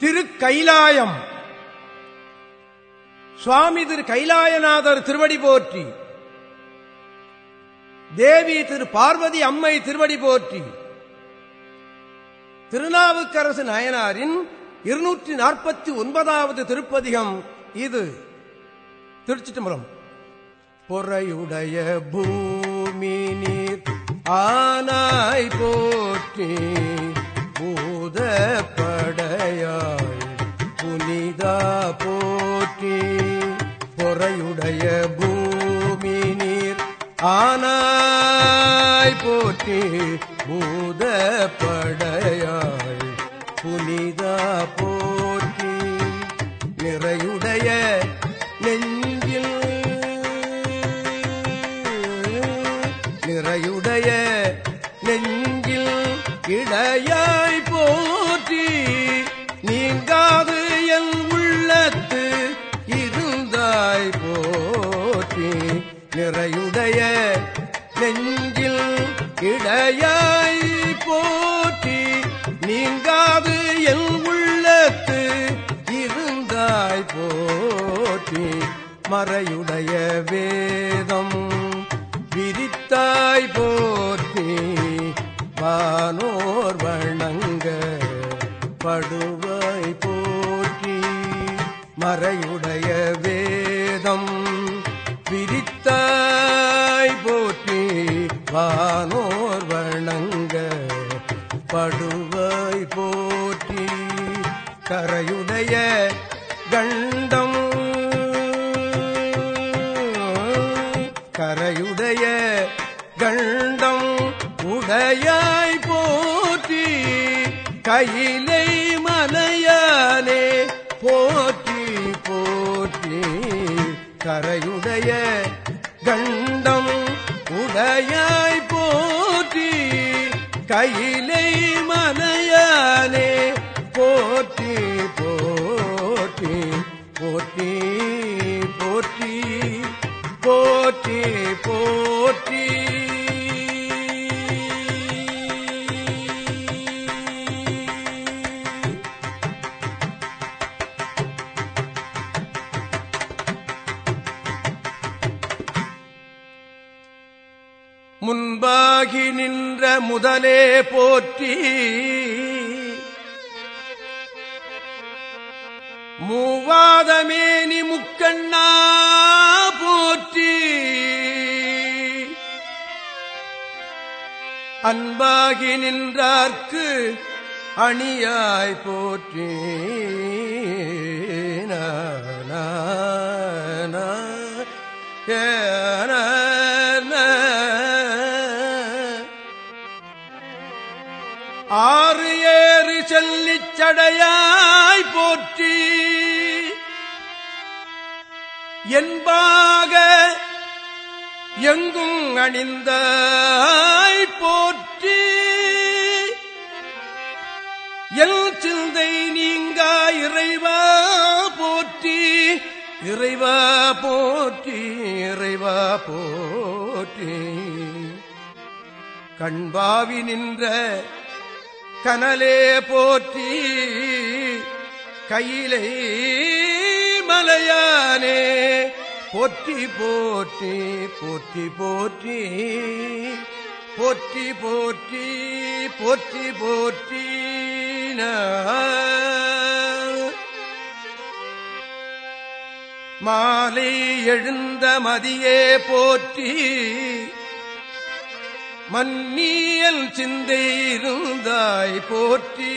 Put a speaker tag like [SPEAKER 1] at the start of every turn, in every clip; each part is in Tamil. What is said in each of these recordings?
[SPEAKER 1] திருக்கைலாயம். சுவாமி திரு கைலாயநாதர் திருவடி போற்றி. தேவி திரு பார்வதி அம்மை திருவடி போற்றி. திருநாவுக்கரசு நாயனாரின் இருநூற்றி நாற்பத்தி ஒன்பதாவது திருப்பதிகம் இது. திருச்சிட்டம்பரம் பொறையுடைய பூமி நீர் ஆனாய் போற்றி. பூத படுவாய் போற்றி. மறையுடைய வேதம் பிரித்தாய் போற்றி. வானோர் வணங்க படுவாய் போற்றி. கரையுடைய மலையானே போற்றி போற்றி. கரையுடைய கண்டம் உடையாய் போற்றி. கையிலை மலையானே போற்றி போற்றி. போற்றி போற்றி போற்றி போற்றி. முன்பாகி நின்ற முதலே போற்றி. மூவாதமேனி முக்கண்ணா போற்றி. அன்பாகி நின்றார்க்கு அணியாய் போற்றி. நா, ஏ, செல்லிச் போற்றி. என்பாக எங்கும் அணிந்த போற்றி. எல் சிந்தை நீங்கா இறைவா போற்றி. இறைவா போற்றி இறைவா போற்றி. கண்பாவி நின்ற கனலே போற்றி கையிலே மலையானே. போற்றி போற்றி போற்றி போற்றி. போற்றி போற்றி போற்றி போற்றி. மாலை எழுந்த மதியே போற்றி. மன்னியல் சிந்தையிருந்தாய் போற்றி.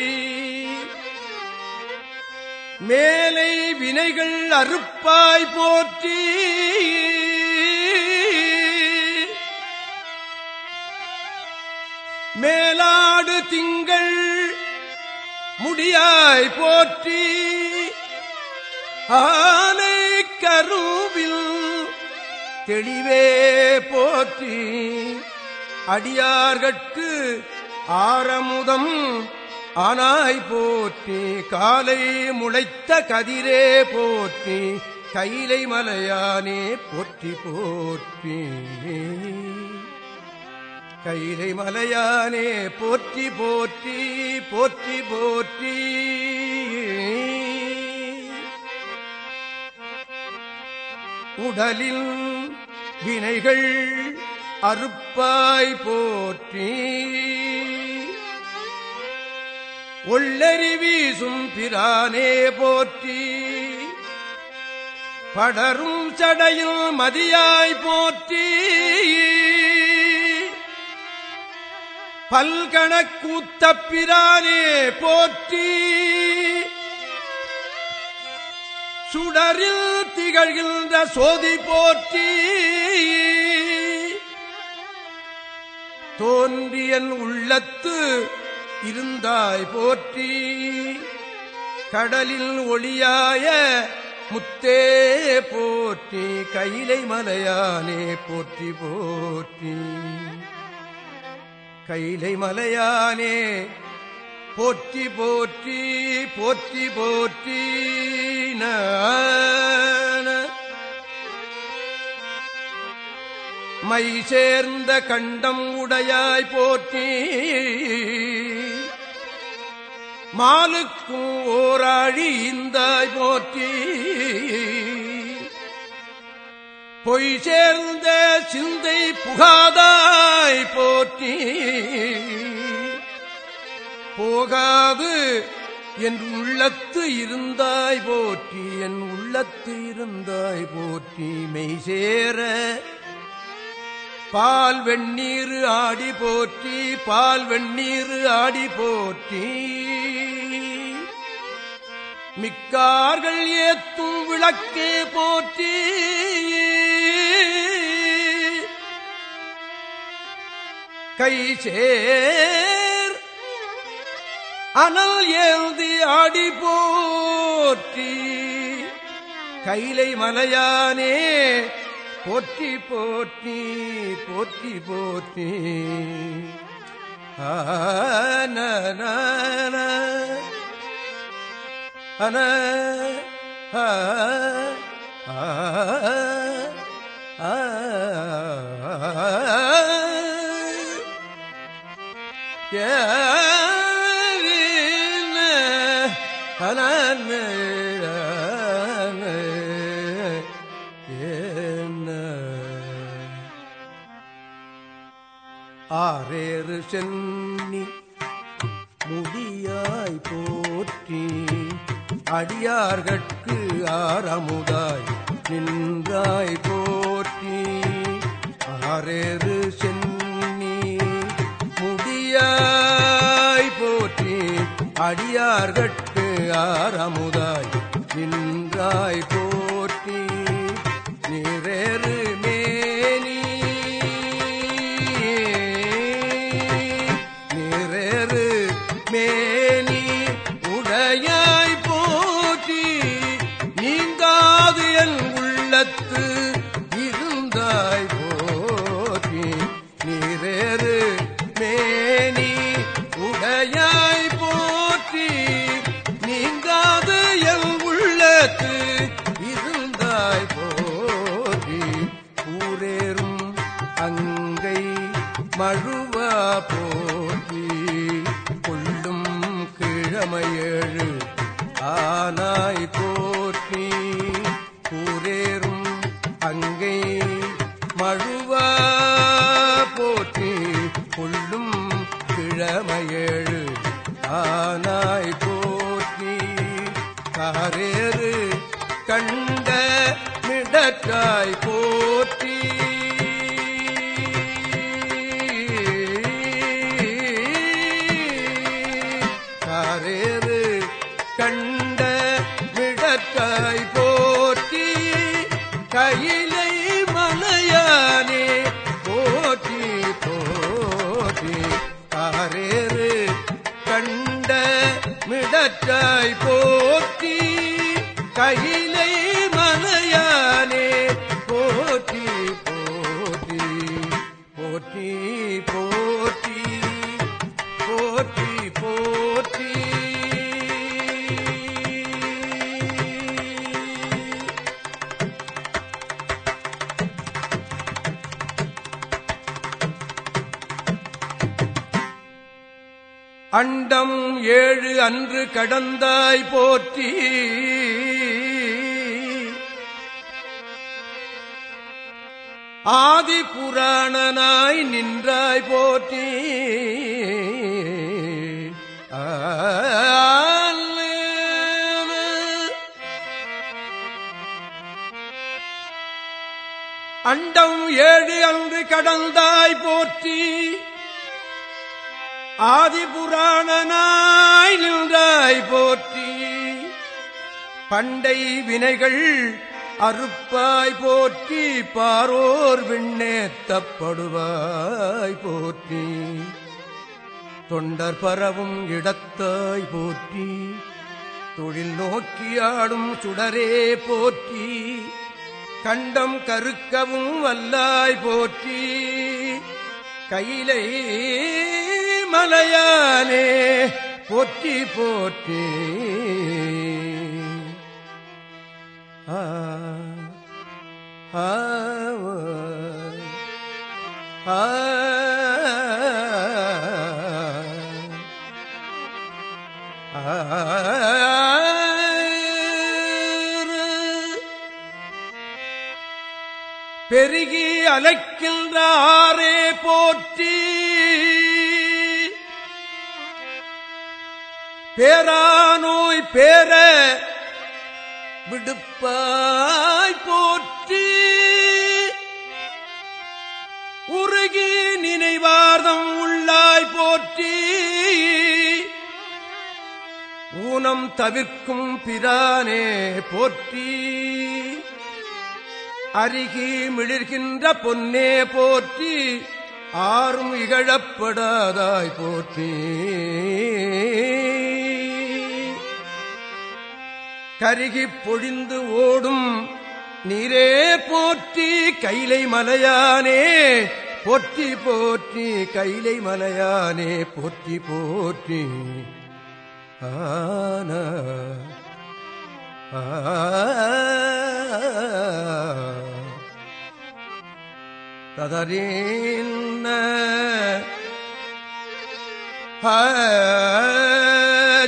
[SPEAKER 1] மேலை வினைகள் அறுப்பாய் போற்றி. மேலாடு திங்கள் முடியாய் போற்றி. ஆனை கருவில் தெளிவே போற்றி. அடியார்கட்கு ஆரமுதம் ஆனாய் போற்றி காலை முளைத்த கதிரே போற்றி கைலை மலையானே போற்றி போற்றி. கைலை மலையானே போற்றி போற்றி போற்றி போற்றி. உடலின் வினைகள் அறுப்பாய் போற்றி. ஒள்ளரி வீசும் பிரானே போற்றி. படரும் சடையில் மதியாய் போற்றி. பல்கணக்கூத்த பிரானே போற்றி. சுடரில் திகழ்கின்ற சோதி போற்றி. தோன்றியன் உள்ளத்து இருந்தாய் போற்றி. கடலில் ஒளியாய முத்தே போற்றி. கைலை மலையானே போற்றி போற்றி. கைலை மலையானே போற்றி போற்றி போற்றி போற்றி. மை சேர்ந்த கண்டம் உடையாய் போற்றி. மாலுக்கும் ஓராழி இந்தாய் போற்றி. பொய் சேர்ந்த சிந்தை புகாதாய் போற்றி. போகாது என் உள்ளத்து இருந்தாய் போற்றி என் உள்ளத்து இருந்தாய் போற்றி. மெய்சேர பால் வெண்ணீர் ஆடி போற்றி பால் வெண்ணீர் ஆடி போற்றி. மிக்கார்கள் ஏத்தும் விளக்கே போற்றி. கை சேர் அனல் ஏந்தி ஆடி போற்றி. கைலை மலையானே போற்றி போற்றி போற்றி போற்றி. ஆன அன ஆ ஆ ஆரேறு சென்னி முடியாய் போற்றி அடியார்கட்கு ஆரமுதாய் நின்றாய் போற்றி. ஆரேறு சென்னி முடியாய் போற்றி அடியார்கட்கு ஆரமுதாய் நின்றாய் போ ஆனாய் போற்றி காரேறு மிடற்றாய் போற்றி கையிலை மலையானே ஏழு அன்று கடந்தாய் போற்றி. ஆதி புராணனாய் நின்றாய் போற்றி. அண்டம் ஏழு அன்று கடந்தாய் போற்றி. ஆதி புராணனாய் நின்றாய் போற்றி. பண்டை வினைகள் அறுப்பாய் போற்றி பாரோர் விண்ணேத்தப்படுவாய் போற்றி. தொண்டர் பரவும் இடத்தாய் போற்றி. தொழில் நோக்கியாடும் சுடரே போற்றி. கண்டம் கருக்கவும் வல்லாய் போற்றி. கையிலே மலையானே போற்றி போற்றி. ஆ ஆ ஆ. பெருகி அலைக்கின்றாரே போற்றி. பேரானோய் பேர விடுப்பாய் போற்றி. உருகி நினைவார்தம் உள்ளாய் போற்றி. ஊனம் தவிர்க்கும் பிரானே போற்றி. அருகி மிளிர்கின்ற பொன்னே போற்றி. ஆறும் இகழப்படாதாய் போற்றி. கருகிப் பொழிந்து ஓடும் நீரே போற்றி கைலை மலையானே போற்றி போற்றி கைலை மலையானே போற்றி போற்றி. ஆன ததறின்ன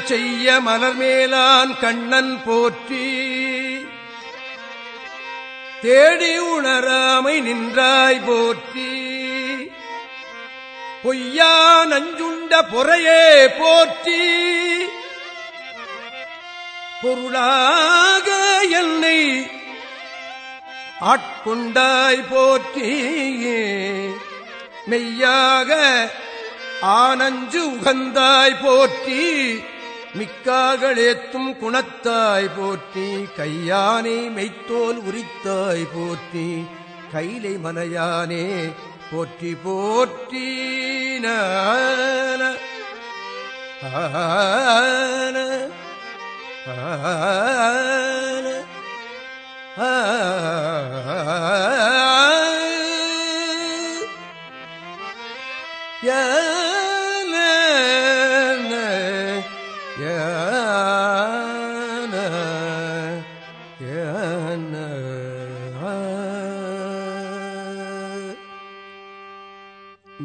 [SPEAKER 1] செய்ய மலர்மேலான் கண்ணன் போற்றி. தேடி உணராமை நின்றாய் போற்றி. பொய்யா நஞ்சுண்ட பொறையே போற்றி. பொருளாக என்னை ஆட்கொண்டாய் போற்றி மெய்யாக ஆனஞ்சு உகந்தாய் போற்றி. மிக்காகளேத்தும் குணத்தாய் போற்றி கையானை மெய்த்தோல் உரித்தாய் போற்றி கைலை மலையானே போற்றி போற்றி நான ஆன ஆன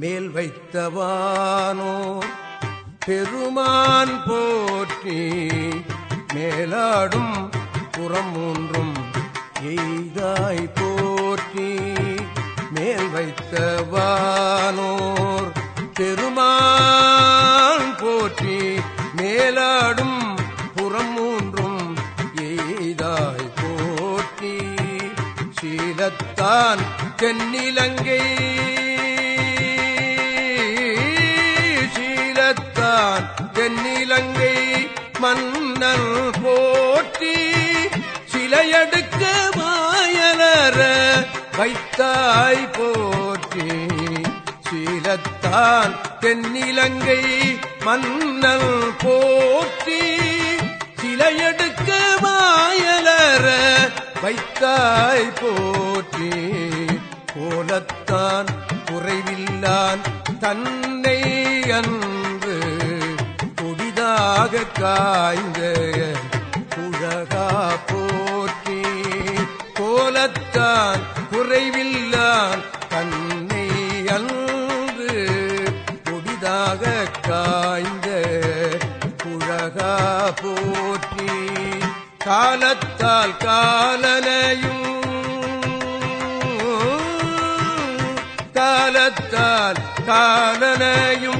[SPEAKER 1] மேல் வைத்தவானோ? பெருமான் போற்றி மேலாடும் புறம் ஒன்றும் எய்தாய் போற்றி. மேல் வைத்தவானோர் பெருமான் போற்றி மேலாடும் புறம் ஒன்றும் எய்தாய் போற்றி. சீலத்தான் தென்னிலங்கை வைத்தாய் போற்றி. சீலத்தால் தென்னிலங்கை மன்னல் போற்றி. சிலையெடுக்க மாயலர வைத்தாய் போற்றி. கோலத்தான் குறைவில்லான் தன்னை அன்று கொடிதாக காய்ந்த குழகா போற்றி. கோலத்தான் குறைவில்லான் தன்னை அன்று கொடிதாக காய்ந்த குழகா போற்றி. காலத்தால் காலனையும் காலத்தால் காலனையும்